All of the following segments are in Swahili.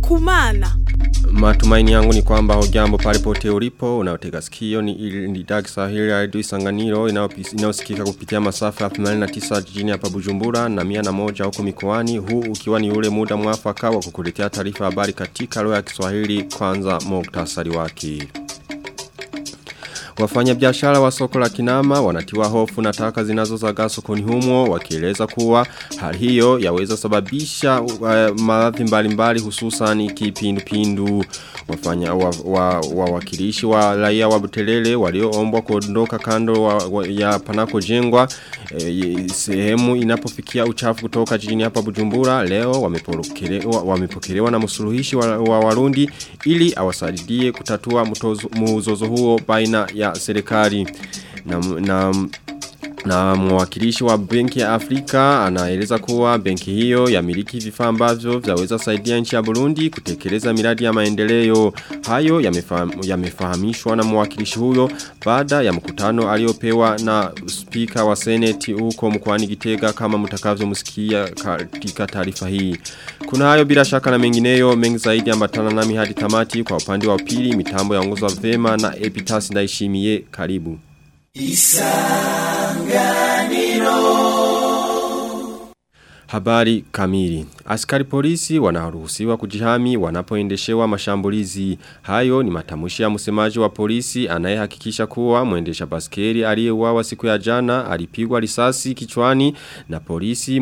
kumana. Matumaini yangu ni kwamba hujambo pale pote ulipo unaotega sikio ni ni Dag Sahili Radio Isanganiro inayosikika kupitia masafa ya 89 jijini hapa Bujumbura na 101 huko mikoani huu ukiwa ni ule muda mwafaka wa kukuletea taarifa habari katika lugha ya Kiswahili kwanza muktasari wake. Wafanya biashara wa soko la kinama wanatiwa hofu na taka zinazozagaa sokoni humo wakieleza kuwa hali hiyo yaweza sababisha uh, maradhi mbalimbali hususan kipindupindu. Wafanya wa, wa, wa wa raia wa Butelele walioombwa kuondoka kando wa, wa, ya panako jengwa e, sehemu inapofikia uchafu kutoka jijini hapa Bujumbura. Leo wamepokelewa wamepokelewa na msuluhishi wa, wa Warundi ili awasaidie kutatua mtozo, mzozo huo baina ya serikali. Na, na na mwakilishi wa benki ya Afrika anaeleza kuwa benki hiyo ya miliki vifaa ambavyo vyaweza saidia nchi ya Burundi kutekeleza miradi ya maendeleo. Hayo yamefahamishwa ya na mwakilishi huyo baada ya mkutano aliyopewa na spika wa seneti huko mkoani Gitega kama mtakavyomsikia katika taarifa hii. Kuna hayo bila shaka na mengineyo mengi zaidi ambatana nami hadi tamati kwa upande wa pili mitambo ya ongoza vema na epitasi ndaishimie karibu. Isanganiro Habari kamili. Askari polisi wanaruhusiwa kujihami wanapoendeshewa mashambulizi. Hayo ni matamushi ya msemaji wa polisi anayehakikisha kuwa mwendesha baskeri aliyeuawa siku ya jana alipigwa risasi kichwani na polisi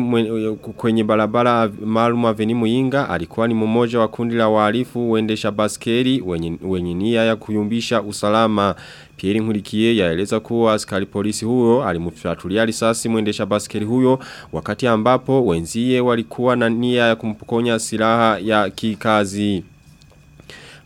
kwenye barabara maalum aveni Muinga alikuwa ni mmoja wa kundi la wahalifu waendesha baskeri wenye, wenye nia ya kuyumbisha usalama. Pierre Nkurikiye yaeleza kuwa askari polisi huyo alimfyatulia risasi mwendesha baskeli huyo wakati ambapo wenzie walikuwa na nia ya kumpokonya silaha ya kikazi.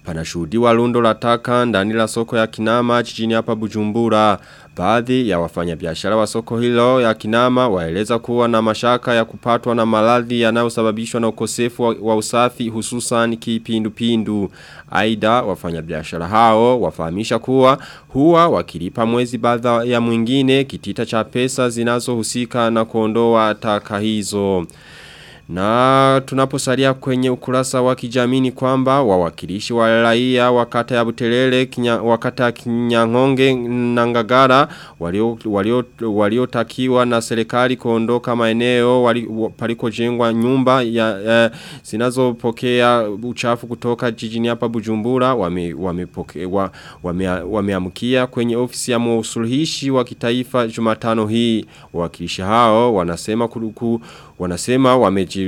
Panashuhudiwa lundo la taka ndani la soko ya Kinama jijini hapa Bujumbura. Baadhi ya wafanyabiashara wa soko hilo ya Kinama waeleza kuwa na mashaka ya kupatwa na maradhi yanayosababishwa na ukosefu wa, wa usafi hususan kipindupindu. Aidha wafanyabiashara hao wafahamisha kuwa huwa wakilipa mwezi baada ya mwingine kitita cha pesa zinazohusika na kuondoa taka hizo. Na tunaposalia kwenye ukurasa wa kijamii kwamba wawakilishi wa raia wakata ya Butelele kinya, wakata Kinyangonge na Ngagara waliotakiwa walio, walio na serikali kuondoka maeneo palikojengwa nyumba ya eh, zinazopokea uchafu kutoka jijini hapa Bujumbura wame wameamkia wame, wame kwenye ofisi ya msuluhishi wa kitaifa Jumatano hii. Wawakilishi hao wanasema kuruku wanasema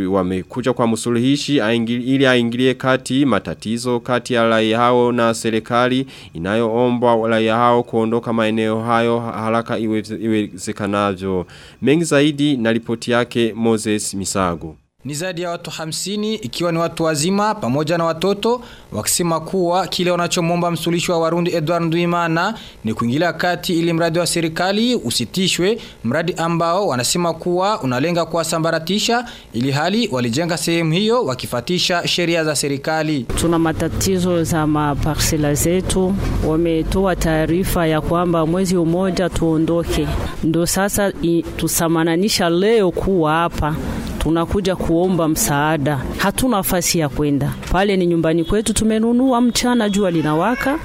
wamekuja kwa msuluhishi ili aingilie kati matatizo kati ya raia hao na serikali inayoomba raia hao kuondoka maeneo hayo haraka iwezekanavyo. Mengi zaidi na ripoti yake Moses Misago. Ni zaidi ya watu hamsini ikiwa ni watu wazima pamoja na watoto wakisema kuwa kile wanachomomba msulishi wa Warundi Edward Nduimana ni kuingilia kati ili mradi wa serikali usitishwe mradi ambao wanasema kuwa unalenga kuwasambaratisha ili hali walijenga sehemu hiyo wakifatisha sheria za serikali. Tuna matatizo za maparsela zetu, wametoa taarifa ya kwamba mwezi umoja tuondoke, ndo sasa tusamananisha leo kuwa hapa tunakuja kuomba msaada, hatuna nafasi ya kwenda pale. Ni nyumbani kwetu, tumenunua mchana, jua linawaka,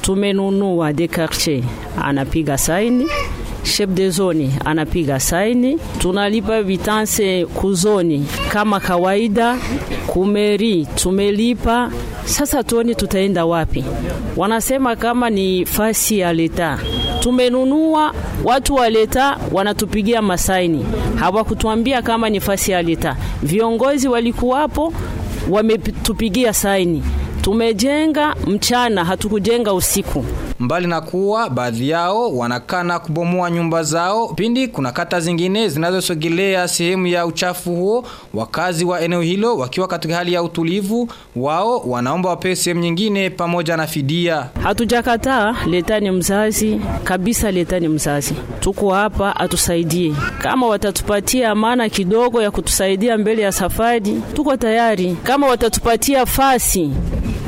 tumenunua de quartier anapiga saini chef de zone anapiga saini, tunalipa vitanse kuzoni kama kawaida, kumeri tumelipa. Sasa tuone tutaenda wapi? Wanasema kama ni fasi ya leta tumenunua, watu wa leta wanatupigia masaini, hawakutuambia kama ni fasi ya leta. Viongozi walikuwapo, wametupigia saini tumejenga mchana, hatukujenga usiku. Mbali na kuwa baadhi yao wanakana kubomoa nyumba zao, pindi kuna kata zingine zinazosogelea sehemu ya uchafu huo, wakazi wa eneo hilo wakiwa katika hali ya utulivu, wao wanaomba wapewe sehemu nyingine pamoja na fidia. Hatujakataa, letani mzazi kabisa, letani mzazi. Tuko hapa atusaidie, kama watatupatia amana kidogo ya kutusaidia mbele ya safari, tuko tayari. Kama watatupatia fasi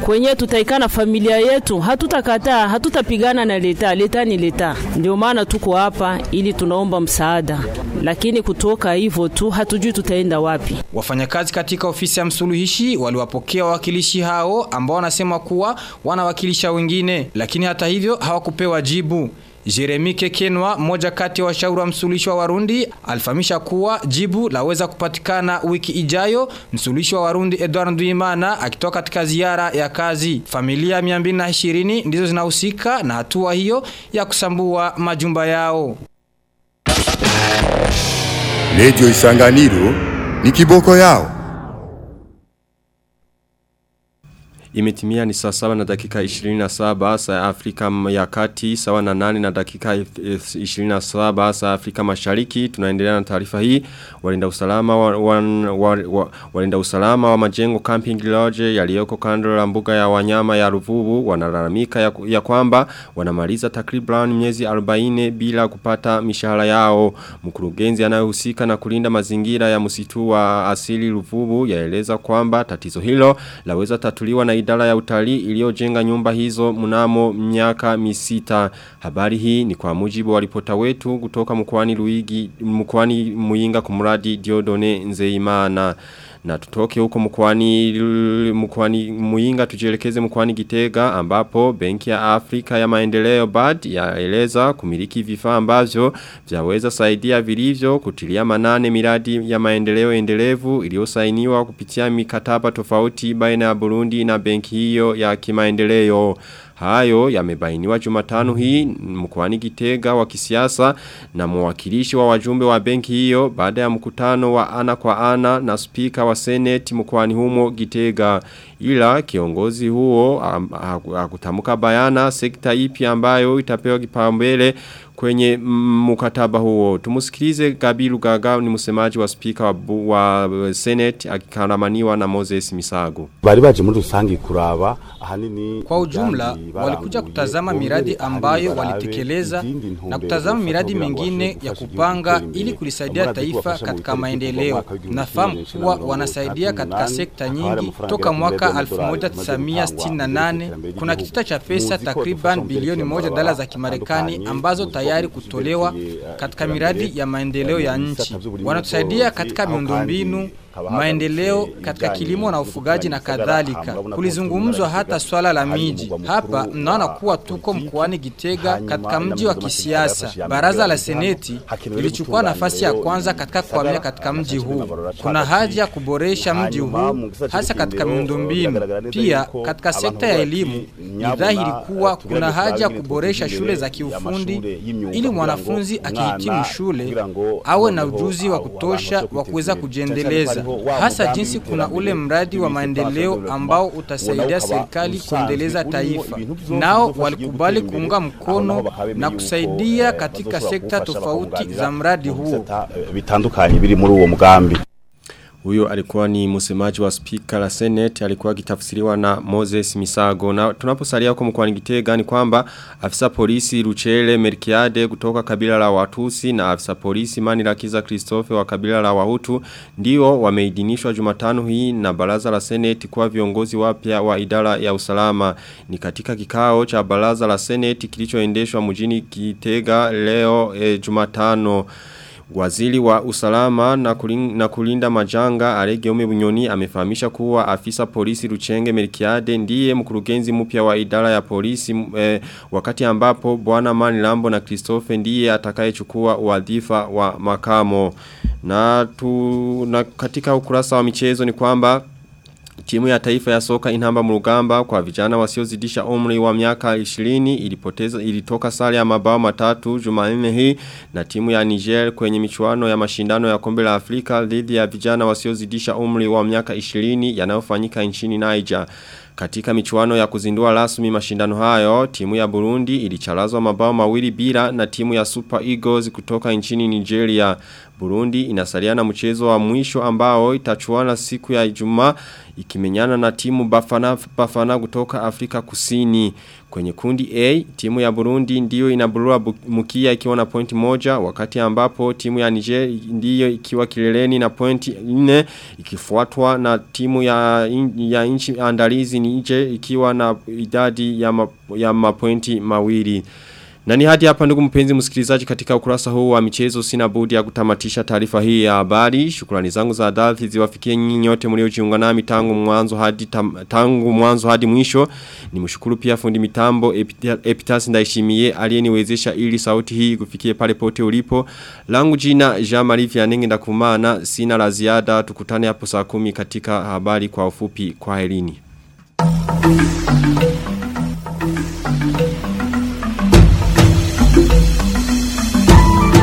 kwenye tutaikaa na familia yetu, hatutakataa, hatutapigana na leta. Leta ni leta, ndio maana tuko hapa ili tunaomba msaada, lakini kutoka hivyo tu hatujui tutaenda wapi. Wafanyakazi katika ofisi ya msuluhishi waliwapokea wawakilishi hao ambao wanasema kuwa wanawakilisha wengine, lakini hata hivyo hawakupewa jibu. Jeremy Kekenwa, moja kati ya washauri wa msuluhishi wa Warundi, alifahamisha kuwa jibu laweza kupatikana wiki ijayo. Msuluhishi wa Warundi Edward Nduimana akitoka katika ziara ya kazi. Familia 220 ndizo zinahusika na hatua hiyo ya kusambua majumba yao. Radio Isanganiro ni kiboko yao. Imetimia ni saa saba na dakika 27 saa Afrika ya kati sawa na nane na dakika 27 saa Afrika mashariki. Tunaendelea na taarifa hii. Walinda usalama wa, wa, wa, wa, walinda usalama wa majengo camping lodge yaliyoko kando la mbuga ya wanyama ya Ruvubu wanalalamika ya, ya kwamba wanamaliza takriban miezi 40 bila kupata mishahara yao. Mkurugenzi anayehusika na kulinda mazingira ya msitu wa asili Ruvubu yaeleza kwamba tatizo hilo laweza tatuliwa na idara ya utalii iliyojenga nyumba hizo mnamo miaka misita. Habari hii ni kwa mujibu wa ripota wetu kutoka mkoani Luigi mkoani Muyinga kumradi Diodone Nzeimana. Na tutoke huko mkwani, mkwani Muyinga tujielekeze mkwani Gitega ambapo Benki ya Afrika ya Maendeleo BAD yaeleza kumiliki vifaa ambavyo vyaweza saidia vilivyo kutilia manane miradi ya maendeleo endelevu iliyosainiwa kupitia mikataba tofauti baina ya Burundi na benki hiyo ya kimaendeleo. Hayo yamebainiwa Jumatano hii mkoani Gitega wa kisiasa na mwakilishi wa wajumbe wa benki hiyo baada ya mkutano wa ana kwa ana na spika wa Senate mkoani humo Gitega ila kiongozi huo hakutamuka bayana sekta ipi ambayo itapewa kipaumbele kwenye mkataba huo. Tumusikilize Gabilu Gaga ni msemaji wa spika wa, wa Senate akikaramaniwa na Moses Misago. Bari baje muri kuraba ahanini Kwa ujumla walikuja kutazama miradi ambayo walitekeleza na kutazama miradi mingine ya kupanga ili kulisaidia taifa katika maendeleo. Nafahamu kuwa wanasaidia katika sekta nyingi toka mwaka 1968 kuna kitita cha pesa takriban bilioni moja dala za Kimarekani ambazo tayari kutolewa katika miradi ya maendeleo ya nchi. Wanatusaidia katika miundombinu maendeleo katika kilimo na ufugaji na kadhalika. Kulizungumzwa hata swala la miji. Hapa mnaona kuwa tuko mkoani Gitega katika mji wa kisiasa. Baraza la Seneti lilichukua nafasi ya kwanza katika kuhamia katika mji huu. Kuna haja ya kuboresha mji huu hasa katika miundombinu. Pia katika sekta ya elimu ni dhahiri kuwa kuna haja ya kuboresha shule za kiufundi ili mwanafunzi akihitimu shule awe na ujuzi wa kutosha wa kuweza kujiendeleza hasa jinsi kuna ule mradi wa maendeleo ambao utasaidia serikali kuendeleza taifa. Nao walikubali kuunga mkono na kusaidia katika sekta tofauti za mradi huo. bitandukanye biri muri uwo mugambi Huyo alikuwa ni msemaji wa speaker la Senate alikuwa akitafsiriwa na Moses Misago. Na tunaposalia huko mkoani Gitega ni kwamba afisa polisi Ruchele Merkiade kutoka kabila la Watusi na afisa polisi Manirakiza Christophe wa kabila la Wahutu ndio wameidhinishwa Jumatano hii na baraza la Senate kuwa viongozi wapya wa idara ya usalama. Ni katika kikao cha baraza la Senate kilichoendeshwa mjini Gitega leo e, Jumatano Waziri wa usalama na kulinda, na kulinda majanga Aregeume Bunyoni amefahamisha kuwa afisa polisi Ruchenge Melkiade ndiye mkurugenzi mpya wa idara ya polisi eh, wakati ambapo bwana Mani Lambo na Christophe ndiye atakayechukua wadhifa wa makamo. Na, tu, na katika ukurasa wa michezo ni kwamba Timu ya taifa ya soka inamba mrugamba kwa vijana wasiozidisha umri wa miaka 20 ilipoteza ilitoka sare ya mabao matatu Jumanne hii na timu ya Niger kwenye michuano ya mashindano ya kombe la Afrika dhidi ya vijana wasiozidisha umri wa miaka 20 yanayofanyika nchini Niger. Katika michuano ya kuzindua rasmi mashindano hayo, timu ya Burundi ilichalazwa mabao mawili bila na timu ya Super Eagles kutoka nchini Nigeria. Burundi inasalia na mchezo wa mwisho ambao itachuana siku ya Ijumaa ikimenyana na timu Bafana Bafana kutoka Afrika Kusini. Kwenye kundi A, timu ya Burundi ndiyo inaburua mukia ikiwa na pointi moja, wakati ambapo timu ya Niger ndiyo ikiwa kileleni na pointi nne, ikifuatwa na timu ya, in, ya inchi andalizi Niger ikiwa na idadi ya, ma, ya mapointi mawili. Na ni hadi hapa ndugu mpenzi msikilizaji katika ukurasa huu wa michezo sina budi ya kutamatisha taarifa hii ya habari. Shukrani zangu za dhati ziwafikie nyinyi nyote mliojiunga nami tangu mwanzo hadi tam, tangu mwanzo hadi mwisho. Nimshukuru pia fundi mitambo Epitas Ndaishimie aliyeniwezesha ili sauti hii kufikie pale pote ulipo. Langu jina Jean Marie Vianenge ndakumana sina la ziada tukutane hapo saa kumi katika habari kwa ufupi kwa elini.